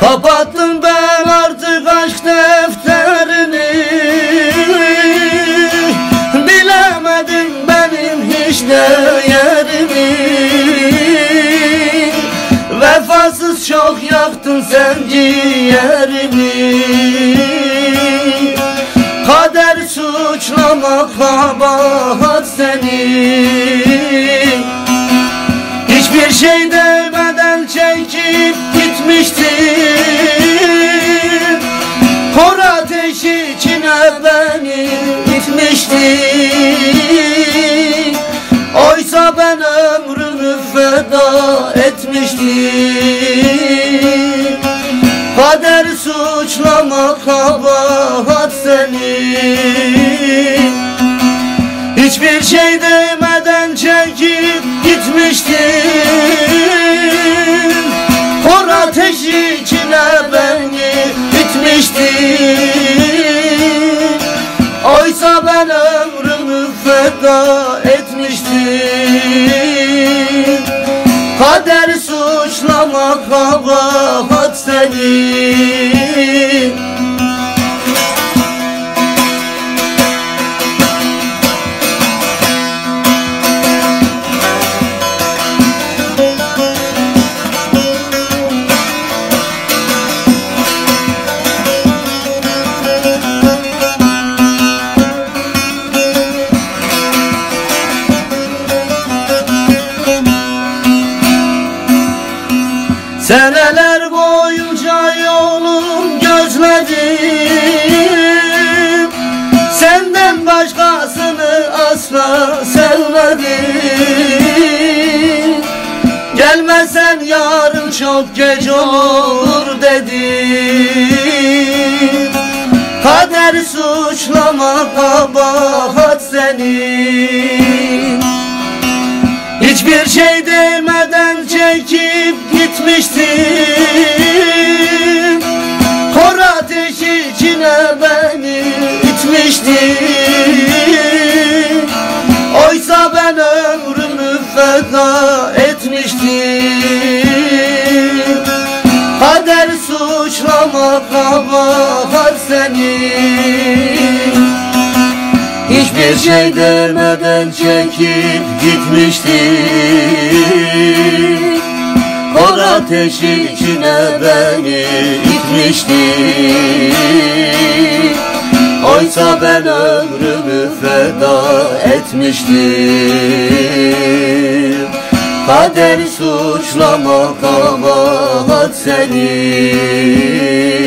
Kapattım ben artık aşk defterini. Bilemedim benim hiç değerimi Vefasız çok yaktın sen ciğerimi. Kader suçlamak kabahat senin Hiçbir şey ateşi içine beni itmiştin Oysa ben ömrümü feda etmiştim. Kader suçlamak kabahat senin Hiçbir şey demeden çekip gitmiştin Kor ateşi içine beni bitmiştin feda etmiştim Kader suçlamak kabahat senin Seneler boyunca yolum gözledim. Senden başkasını asla sevmedim. Gelmesen yarın çok geç olur dedim. Kader suçlama kabahat senin. Hiçbir şey demeden çekip gitmiştin Kor ateşi içine beni itmiştin Oysa ben ömrümü feda etmiştim. Kader suçlama kabahat senin. Hiçbir şey demeden çekip gitmiştin Kor ateşi içine beni itmiştin Oysa ben ömrümü feda etmiştim. Kader suçlama kabahat senin